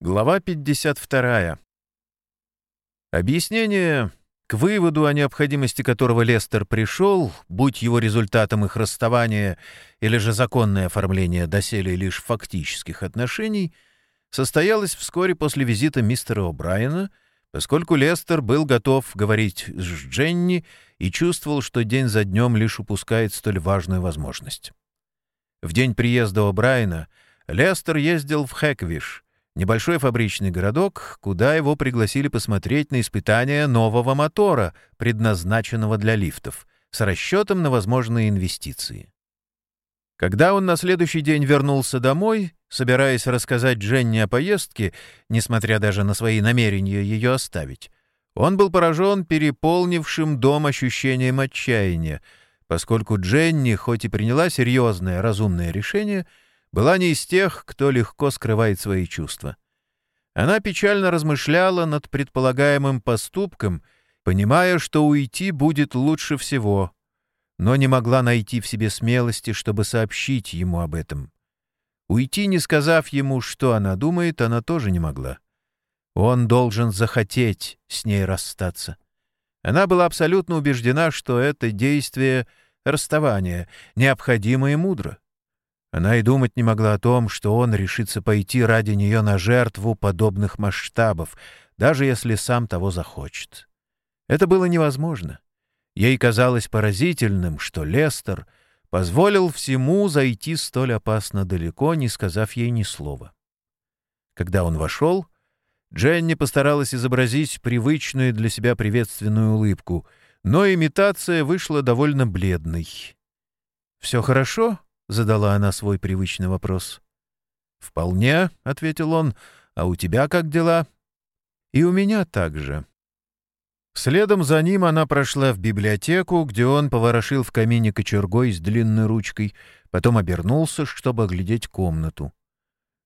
Глава 52. Объяснение, к выводу о необходимости которого Лестер пришел, будь его результатом их расставания или же законное оформление доселе лишь фактических отношений, состоялось вскоре после визита мистера О'Брайена, поскольку Лестер был готов говорить с Дженни и чувствовал, что день за днем лишь упускает столь важную возможность. В день приезда О'Брайена Лестер ездил в Хэквиш — небольшой фабричный городок, куда его пригласили посмотреть на испытания нового мотора, предназначенного для лифтов, с расчетом на возможные инвестиции. Когда он на следующий день вернулся домой, собираясь рассказать Дженни о поездке, несмотря даже на свои намерения ее оставить, он был поражен переполнившим дом ощущением отчаяния, поскольку Дженни, хоть и приняла серьезное, разумное решение — была не из тех, кто легко скрывает свои чувства. Она печально размышляла над предполагаемым поступком, понимая, что уйти будет лучше всего, но не могла найти в себе смелости, чтобы сообщить ему об этом. Уйти, не сказав ему, что она думает, она тоже не могла. Он должен захотеть с ней расстаться. Она была абсолютно убеждена, что это действие — расставание, необходимо и мудро. Она и думать не могла о том, что он решится пойти ради нее на жертву подобных масштабов, даже если сам того захочет. Это было невозможно. Ей казалось поразительным, что Лестер позволил всему зайти столь опасно далеко, не сказав ей ни слова. Когда он вошел, Дженни постаралась изобразить привычную для себя приветственную улыбку, но имитация вышла довольно бледной. «Все хорошо?» — задала она свой привычный вопрос. «Вполне», — ответил он. «А у тебя как дела?» «И у меня также». Следом за ним она прошла в библиотеку, где он поворошил в камине кочергой с длинной ручкой, потом обернулся, чтобы оглядеть комнату.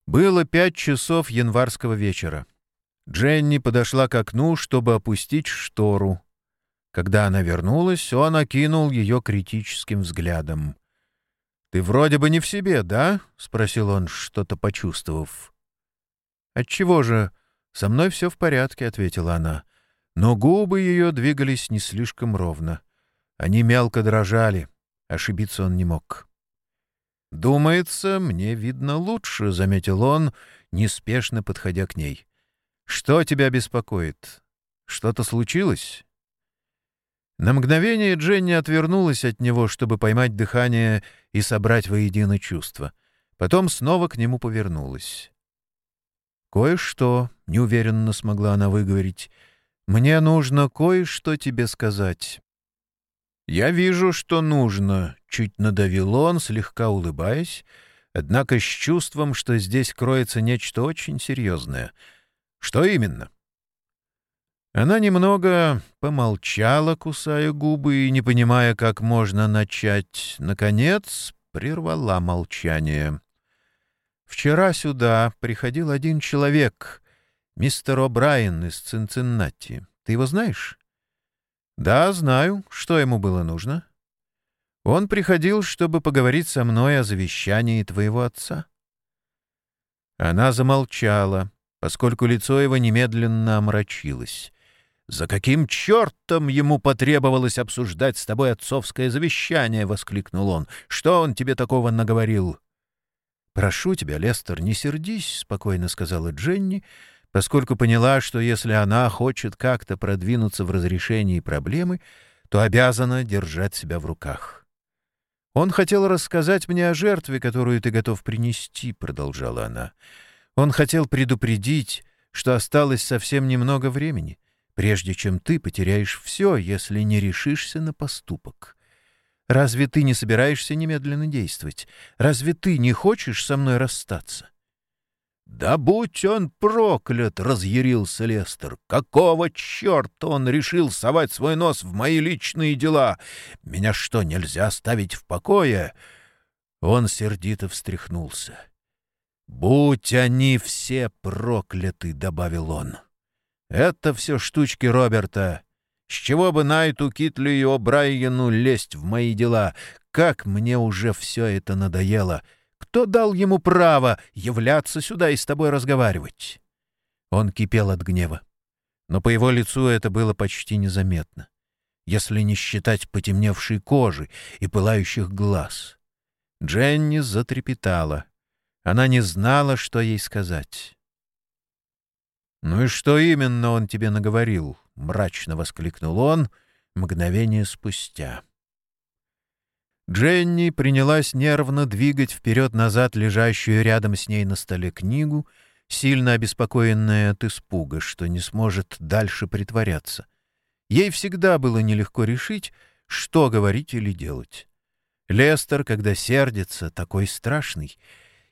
Было пять часов январского вечера. Дженни подошла к окну, чтобы опустить штору. Когда она вернулась, он окинул ее критическим взглядом. «Ты вроде бы не в себе, да?» — спросил он, что-то почувствовав. «Отчего же? Со мной все в порядке», — ответила она. Но губы ее двигались не слишком ровно. Они мелко дрожали. Ошибиться он не мог. «Думается, мне видно лучше», — заметил он, неспешно подходя к ней. «Что тебя беспокоит? Что-то случилось?» На мгновение Дженни отвернулась от него, чтобы поймать дыхание и собрать воедино чувства. Потом снова к нему повернулась. «Кое-что», — неуверенно смогла она выговорить, — «мне нужно кое-что тебе сказать». «Я вижу, что нужно», — чуть надавил он, слегка улыбаясь, однако с чувством, что здесь кроется нечто очень серьезное. «Что именно?» Она немного помолчала, кусая губы и не понимая, как можно начать. Наконец прервала молчание. «Вчера сюда приходил один человек, мистер О'Брайен из Цинциннати. Ты его знаешь?» «Да, знаю. Что ему было нужно?» «Он приходил, чтобы поговорить со мной о завещании твоего отца». Она замолчала, поскольку лицо его немедленно омрачилось. «За каким чертом ему потребовалось обсуждать с тобой отцовское завещание?» — воскликнул он. «Что он тебе такого наговорил?» «Прошу тебя, Лестер, не сердись», — спокойно сказала Дженни, поскольку поняла, что если она хочет как-то продвинуться в разрешении проблемы, то обязана держать себя в руках. «Он хотел рассказать мне о жертве, которую ты готов принести», — продолжала она. «Он хотел предупредить, что осталось совсем немного времени прежде чем ты потеряешь все, если не решишься на поступок. Разве ты не собираешься немедленно действовать? Разве ты не хочешь со мной расстаться? «Да будь он проклят!» — разъярился Лестер. «Какого черта он решил совать свой нос в мои личные дела? Меня что, нельзя оставить в покое?» Он сердито встряхнулся. «Будь они все прокляты!» — добавил он. Это все штучки Роберта. С чего бы Найту, Китли и О'Брайену лезть в мои дела? Как мне уже все это надоело! Кто дал ему право являться сюда и с тобой разговаривать? Он кипел от гнева. Но по его лицу это было почти незаметно, если не считать потемневшей кожи и пылающих глаз. Дженни затрепетала. Она не знала, что ей сказать. «Ну и что именно он тебе наговорил?» — мрачно воскликнул он мгновение спустя. Дженни принялась нервно двигать вперед-назад лежащую рядом с ней на столе книгу, сильно обеспокоенная от испуга, что не сможет дальше притворяться. Ей всегда было нелегко решить, что говорить или делать. Лестер, когда сердится, такой страшный.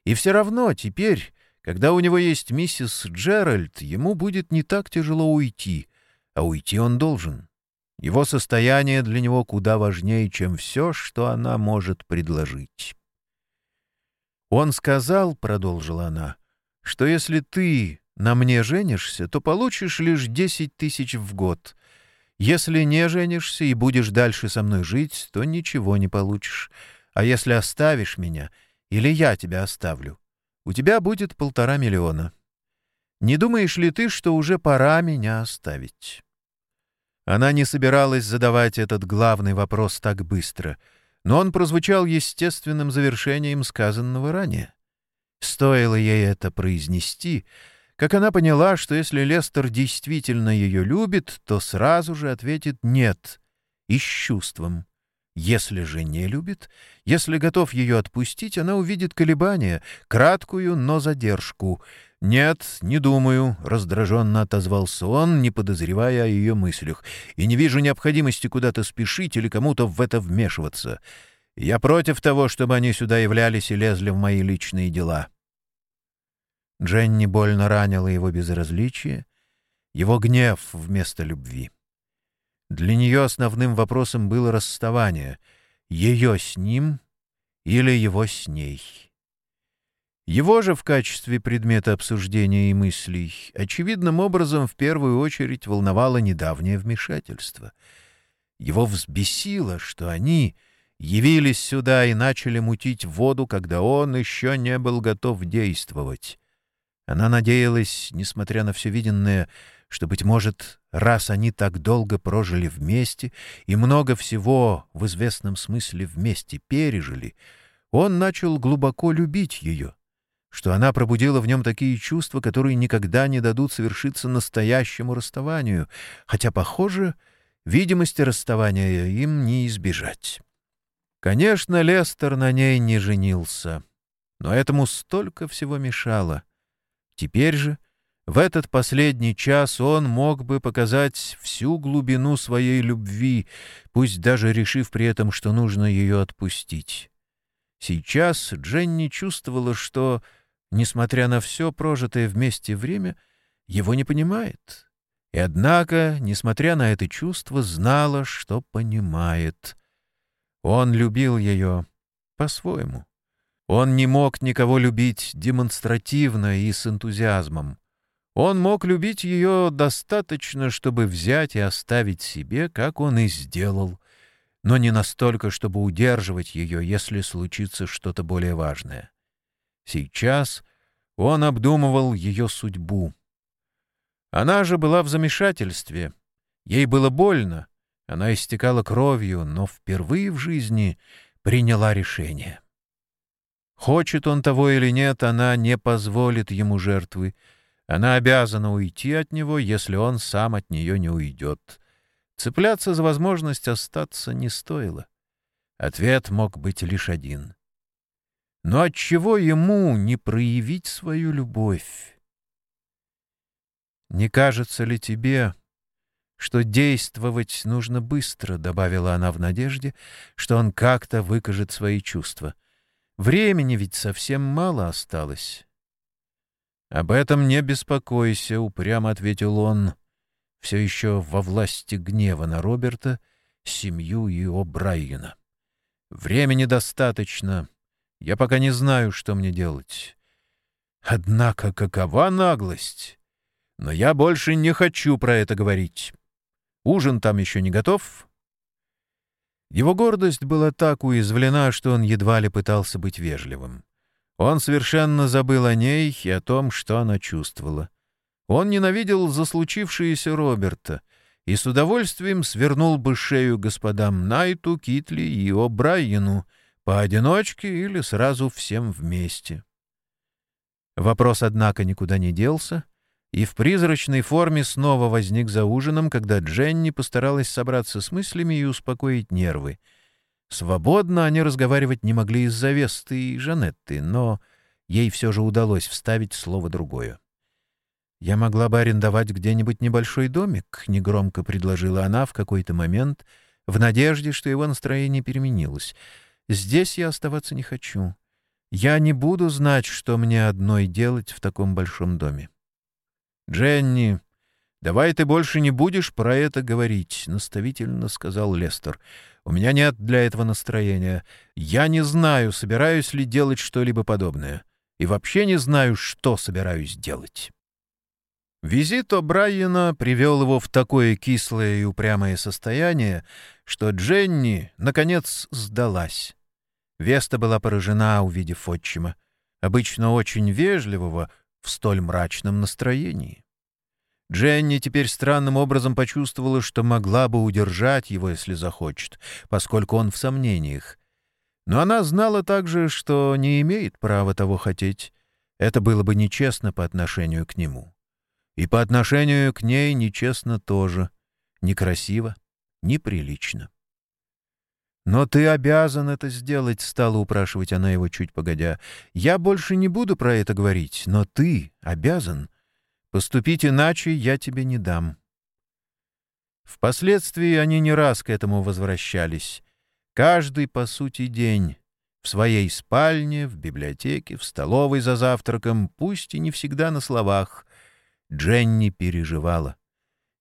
И все равно теперь, когда у него есть миссис Джеральд, ему будет не так тяжело уйти, а уйти он должен. Его состояние для него куда важнее, чем все, что она может предложить. «Он сказал, — продолжила она, — что если ты на мне женишься, то получишь лишь десять тысяч в год. Если не женишься и будешь дальше со мной жить, то ничего не получишь. А если оставишь меня, или я тебя оставлю, у тебя будет полтора миллиона. Не думаешь ли ты, что уже пора меня оставить?» Она не собиралась задавать этот главный вопрос так быстро, но он прозвучал естественным завершением сказанного ранее. Стоило ей это произнести, как она поняла, что если Лестер действительно ее любит, то сразу же ответит «нет» и с чувством. Если же не любит, если готов ее отпустить, она увидит колебания, краткую, но задержку — «Нет, не думаю», — раздраженно отозвался он, не подозревая о ее мыслях, «и не вижу необходимости куда-то спешить или кому-то в это вмешиваться. Я против того, чтобы они сюда являлись и лезли в мои личные дела». Дженни больно ранила его безразличие, его гнев вместо любви. Для нее основным вопросом было расставание — ее с ним или его с ней. Его же в качестве предмета обсуждения и мыслей очевидным образом в первую очередь волновало недавнее вмешательство. Его взбесило, что они явились сюда и начали мутить воду, когда он еще не был готов действовать. Она надеялась, несмотря на все виденное, что, быть может, раз они так долго прожили вместе и много всего в известном смысле вместе пережили, он начал глубоко любить ее — что она пробудила в нем такие чувства, которые никогда не дадут совершиться настоящему расставанию, хотя, похоже, видимости расставания им не избежать. Конечно, Лестер на ней не женился, но этому столько всего мешало. Теперь же, в этот последний час, он мог бы показать всю глубину своей любви, пусть даже решив при этом, что нужно ее отпустить. Сейчас Дженни чувствовала, что несмотря на все прожитое вместе время, его не понимает. И однако, несмотря на это чувство, знала, что понимает. Он любил ее по-своему. Он не мог никого любить демонстративно и с энтузиазмом. Он мог любить ее достаточно, чтобы взять и оставить себе, как он и сделал, но не настолько, чтобы удерживать ее, если случится что-то более важное. Сейчас он обдумывал ее судьбу. Она же была в замешательстве. Ей было больно. Она истекала кровью, но впервые в жизни приняла решение. Хочет он того или нет, она не позволит ему жертвы. Она обязана уйти от него, если он сам от нее не уйдет. Цепляться за возможность остаться не стоило. Ответ мог быть лишь один. Но отчего ему не проявить свою любовь? «Не кажется ли тебе, что действовать нужно быстро?» — добавила она в надежде, что он как-то выкажет свои чувства. «Времени ведь совсем мало осталось». «Об этом не беспокойся», — упрямо ответил он, все еще во власти гнева на Роберта, семью и О'Брайена. «Времени достаточно». Я пока не знаю, что мне делать. Однако какова наглость! Но я больше не хочу про это говорить. Ужин там еще не готов?» Его гордость была так уязвлена, что он едва ли пытался быть вежливым. Он совершенно забыл о ней и о том, что она чувствовала. Он ненавидел заслучившееся Роберта и с удовольствием свернул бы шею господам Найту, Китли и О'Брайену поодиночке или сразу всем вместе. Вопрос, однако, никуда не делся, и в призрачной форме снова возник за ужином, когда Дженни постаралась собраться с мыслями и успокоить нервы. Свободно они разговаривать не могли из-за Весты и Жанетты, но ей все же удалось вставить слово другое. «Я могла бы арендовать где-нибудь небольшой домик», — негромко предложила она в какой-то момент, в надежде, что его настроение переменилось. «Здесь я оставаться не хочу. Я не буду знать, что мне одной делать в таком большом доме». «Дженни, давай ты больше не будешь про это говорить», — наставительно сказал Лестер. «У меня нет для этого настроения. Я не знаю, собираюсь ли делать что-либо подобное. И вообще не знаю, что собираюсь делать». Визит О'Брайена привел его в такое кислое и упрямое состояние, что Дженни, наконец, сдалась. Веста была поражена, увидев отчима, обычно очень вежливого, в столь мрачном настроении. Дженни теперь странным образом почувствовала, что могла бы удержать его, если захочет, поскольку он в сомнениях. Но она знала также, что не имеет права того хотеть. Это было бы нечестно по отношению к нему. И по отношению к ней нечестно тоже. Некрасиво, неприлично. «Но ты обязан это сделать», — стала упрашивать она его чуть погодя. «Я больше не буду про это говорить, но ты обязан. Поступить иначе я тебе не дам». Впоследствии они не раз к этому возвращались. Каждый, по сути, день. В своей спальне, в библиотеке, в столовой за завтраком, пусть и не всегда на словах. Дженни переживала.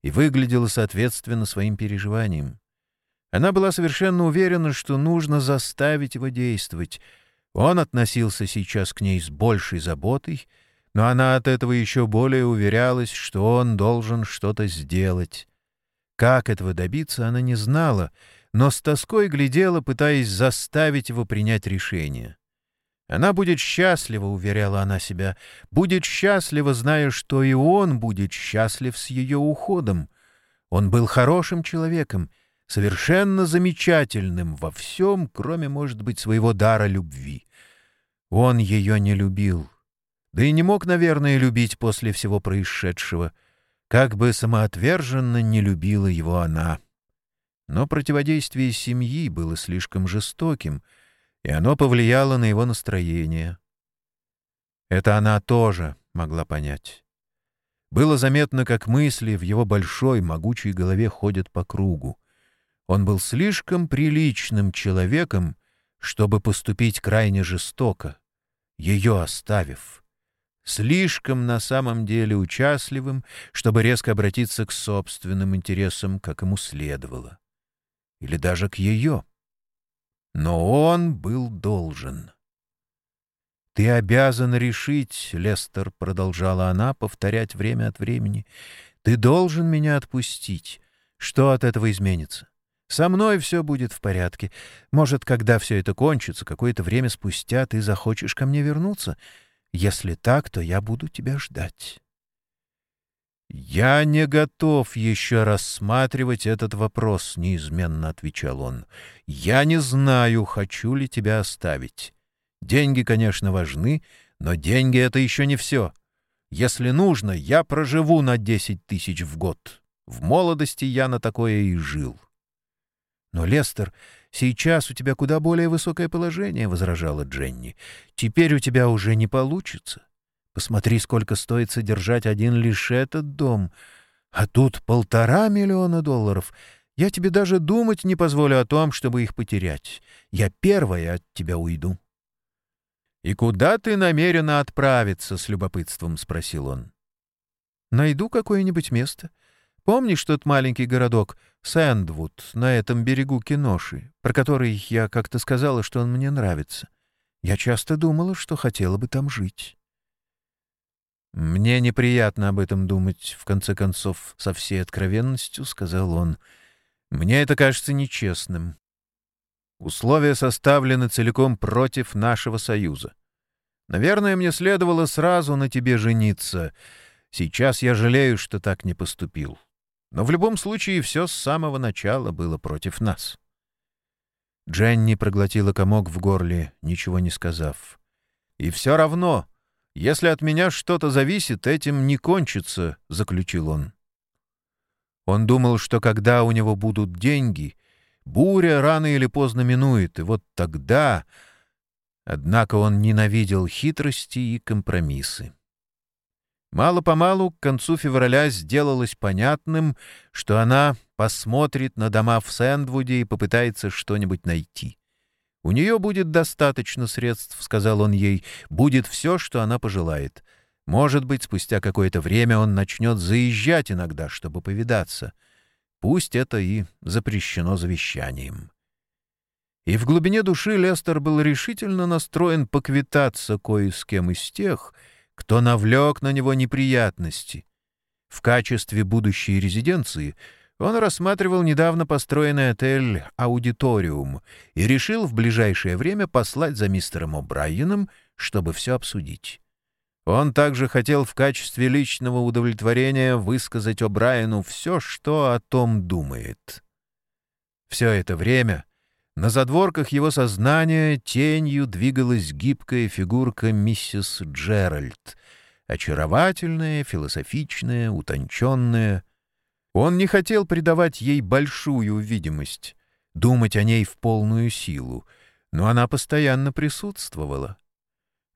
И выглядела соответственно своим переживаниям. Она была совершенно уверена, что нужно заставить его действовать. Он относился сейчас к ней с большей заботой, но она от этого еще более уверялась, что он должен что-то сделать. Как этого добиться, она не знала, но с тоской глядела, пытаясь заставить его принять решение. Она будет счастлива, уверяла она себя, будет счастлива, зная, что и он будет счастлив с ее уходом. Он был хорошим человеком, совершенно замечательным во всем, кроме, может быть, своего дара любви. Он ее не любил, да и не мог, наверное, любить после всего происшедшего, как бы самоотверженно не любила его она. Но противодействие семьи было слишком жестоким, и оно повлияло на его настроение. Это она тоже могла понять. Было заметно, как мысли в его большой, могучей голове ходят по кругу. Он был слишком приличным человеком, чтобы поступить крайне жестоко, ее оставив. Слишком на самом деле участливым, чтобы резко обратиться к собственным интересам, как ему следовало. Или даже к ее. Но он был должен. «Ты обязан решить, — Лестер продолжала она повторять время от времени, — ты должен меня отпустить. Что от этого изменится? Со мной все будет в порядке. Может, когда все это кончится, какое-то время спустя ты захочешь ко мне вернуться. Если так, то я буду тебя ждать. «Я не готов еще рассматривать этот вопрос», — неизменно отвечал он. «Я не знаю, хочу ли тебя оставить. Деньги, конечно, важны, но деньги — это еще не все. Если нужно, я проживу на десять тысяч в год. В молодости я на такое и жил». «Но, Лестер, сейчас у тебя куда более высокое положение», — возражала Дженни. «Теперь у тебя уже не получится. Посмотри, сколько стоит содержать один лишь этот дом. А тут полтора миллиона долларов. Я тебе даже думать не позволю о том, чтобы их потерять. Я первая от тебя уйду». «И куда ты намерена отправиться?» — с любопытством спросил он. «Найду какое-нибудь место. Помнишь тот маленький городок Сэндвуд на этом берегу Киноши, про который я как-то сказала, что он мне нравится? Я часто думала, что хотела бы там жить. «Мне неприятно об этом думать, в конце концов, со всей откровенностью», — сказал он. «Мне это кажется нечестным. Условия составлены целиком против нашего союза. Наверное, мне следовало сразу на тебе жениться. Сейчас я жалею, что так не поступил. Но в любом случае все с самого начала было против нас. Дженни проглотила комок в горле, ничего не сказав. «И все равно, если от меня что-то зависит, этим не кончится», — заключил он. Он думал, что когда у него будут деньги, буря рано или поздно минует, и вот тогда... Однако он ненавидел хитрости и компромиссы. Мало-помалу к концу февраля сделалось понятным, что она посмотрит на дома в Сэндвуде и попытается что-нибудь найти. «У нее будет достаточно средств», — сказал он ей, — «будет все, что она пожелает. Может быть, спустя какое-то время он начнет заезжать иногда, чтобы повидаться. Пусть это и запрещено завещанием». И в глубине души Лестер был решительно настроен поквитаться кое с кем из тех, — кто навлек на него неприятности. В качестве будущей резиденции он рассматривал недавно построенный отель «Аудиториум» и решил в ближайшее время послать за мистером О'Брайеном, чтобы все обсудить. Он также хотел в качестве личного удовлетворения высказать О'Брайену все, что о том думает. Все это время на задворках его сознания тенью двигалась гибкая фигурка миссис Джеральд, очаровательная, философичная, утонченная. Он не хотел придавать ей большую видимость, думать о ней в полную силу, но она постоянно присутствовала.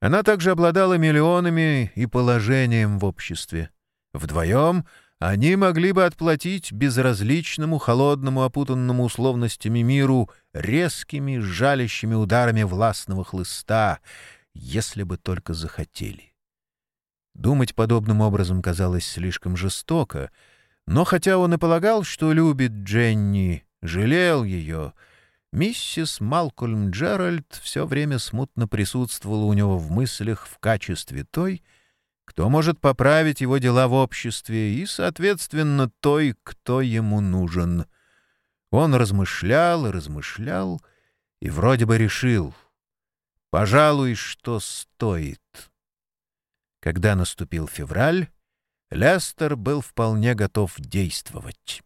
Она также обладала миллионами и положением в обществе. Вдвоем они могли бы отплатить безразличному, холодному, опутанному условностями миру резкими, жалящими ударами властного хлыста, если бы только захотели. Думать подобным образом казалось слишком жестоко, но хотя он и полагал, что любит Дженни, жалел ее, миссис Малкольм Джеральд все время смутно присутствовала у него в мыслях в качестве той, кто может поправить его дела в обществе и, соответственно, той, кто ему нужен. Он размышлял и размышлял, и вроде бы решил, пожалуй, что стоит. Когда наступил февраль, Лестер был вполне готов действовать.